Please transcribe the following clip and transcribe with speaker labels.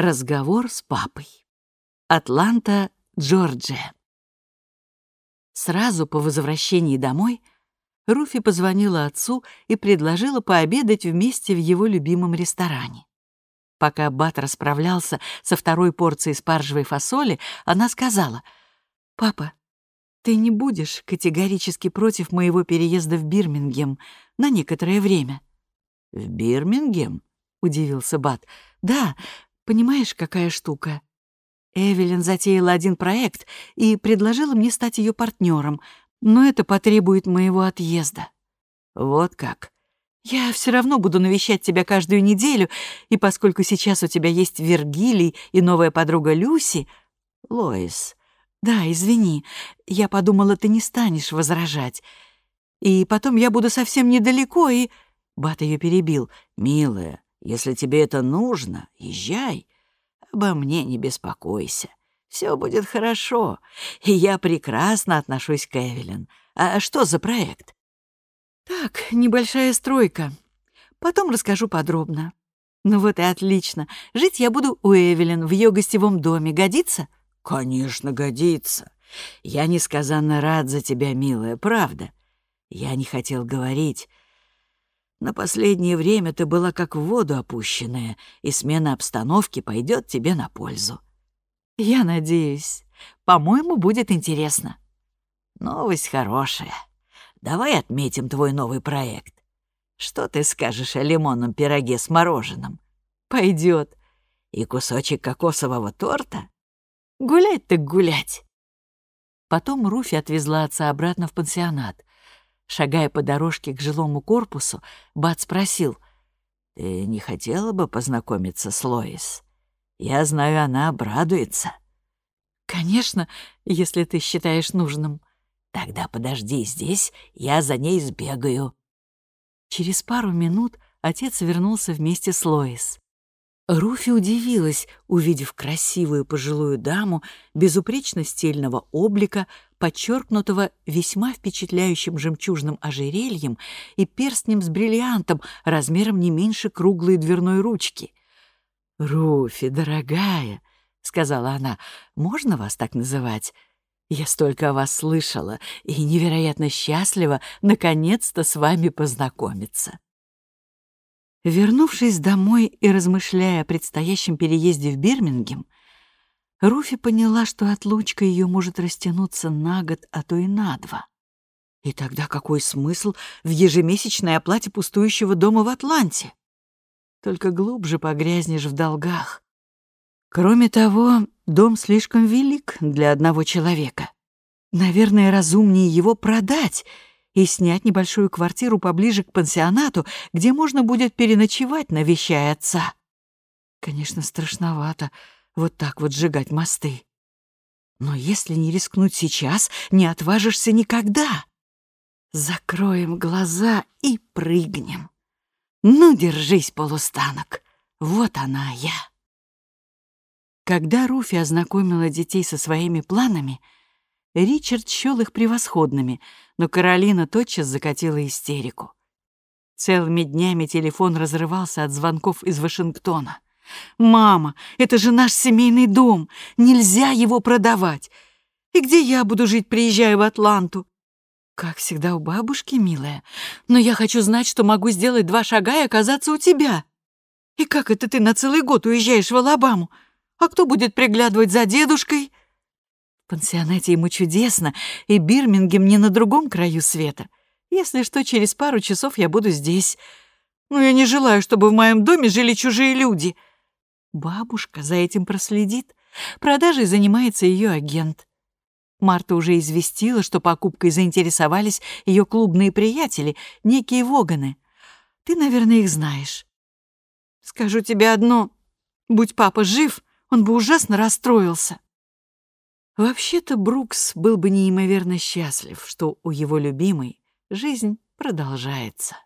Speaker 1: Разговор с папой. Атланта, Джорджия. Сразу по возвращении домой Руфи позвонила отцу и предложила пообедать вместе в его любимом ресторане. Пока Бат расправлялся со второй порцией спаржевой фасоли, она сказала, «Папа, ты не будешь категорически против моего переезда в Бирмингем на некоторое время?»
Speaker 2: «В Бирмингем?»
Speaker 1: — удивился Бат. «Да, понимаешь, какая штука? Эвелин затеяла один проект и предложила мне стать ее партнером, но это потребует моего отъезда».
Speaker 2: «Вот как?»
Speaker 1: «Я все равно буду навещать тебя каждую неделю, и поскольку сейчас у тебя есть Вергилий и новая подруга Люси...»
Speaker 2: «Лоис,
Speaker 1: «Да, извини, я подумала, ты не станешь возражать. И потом я буду совсем недалеко, и...» Бат ее перебил.
Speaker 2: «Милая, если тебе это нужно, езжай. Обо мне не беспокойся. Все будет хорошо, и я прекрасно отношусь к Эвелин. А что за проект?»
Speaker 1: «Так, небольшая стройка. Потом расскажу подробно. Ну вот и отлично. Жить я буду у Эвелин в ее гостевом доме. Годится?»
Speaker 2: «Конечно, годится. Я несказанно рад за тебя, милая, правда. Я не хотел говорить. На последнее время ты была как в воду опущенная, и смена обстановки пойдет тебе на пользу».
Speaker 1: «Я надеюсь. По-моему, будет интересно».
Speaker 2: «Новость хорошая. Давай отметим твой новый проект. Что ты скажешь о лимонном пироге с мороженым?»
Speaker 1: Пойдет.
Speaker 2: «И кусочек кокосового торта?»
Speaker 1: Гулять так гулять. Потом Руфи отвезла отца обратно в пансионат. Шагая по дорожке к жилому корпусу, Бат спросил,
Speaker 2: «Ты не хотела бы познакомиться с Лоис? Я знаю, она обрадуется».
Speaker 1: «Конечно, если ты считаешь нужным».
Speaker 2: «Тогда подожди здесь, я за ней сбегаю».
Speaker 1: Через пару минут отец вернулся вместе с Лоис. Руфи удивилась, увидев красивую пожилую даму безупречно стильного облика, подчеркнутого весьма впечатляющим жемчужным ожерельем и перстнем с бриллиантом размером не меньше круглой дверной ручки. «Руфи, дорогая», — сказала она, — «можно вас так называть? Я столько о вас слышала и невероятно счастлива наконец-то с вами познакомиться». Вернувшись домой и размышляя о предстоящем переезде в Бирмингем, Руфи поняла, что отлучка ее может растянуться на год, а то и на два. И тогда какой смысл в ежемесячной оплате пустующего дома в Атланте? Только глубже погрязнешь в долгах. Кроме того, дом слишком велик для одного человека. Наверное, разумнее его продать — и снять небольшую квартиру поближе к пансионату, где можно будет переночевать, навещая отца. Конечно, страшновато вот так вот сжигать мосты. Но если не рискнуть сейчас, не отважишься никогда. Закроем глаза и прыгнем. Ну, держись, полустанок. Вот она я. Когда Руфи ознакомила детей со своими планами, Ричард счёл их превосходными, но Каролина тотчас закатила истерику. Целыми днями телефон разрывался от звонков из Вашингтона. «Мама, это же наш семейный дом! Нельзя его продавать! И где я буду жить, приезжая в Атланту?» «Как всегда у бабушки, милая. Но я хочу знать, что могу сделать два шага и оказаться у тебя. И как это ты на целый год уезжаешь в Алабаму? А кто будет приглядывать за дедушкой?» В пансионате ему чудесно, и Бирмингем не на другом краю света. Если что, через пару часов я буду здесь. Но я не желаю, чтобы в моем доме жили чужие люди. Бабушка за этим проследит. Продажей занимается ее агент. Марта уже известила, что покупкой заинтересовались ее клубные приятели, некие Воганы. Ты, наверное, их знаешь. Скажу тебе одно. Будь папа жив, он бы ужасно расстроился. Вообще-то Брукс был бы неимоверно счастлив, что у его любимой жизнь продолжается.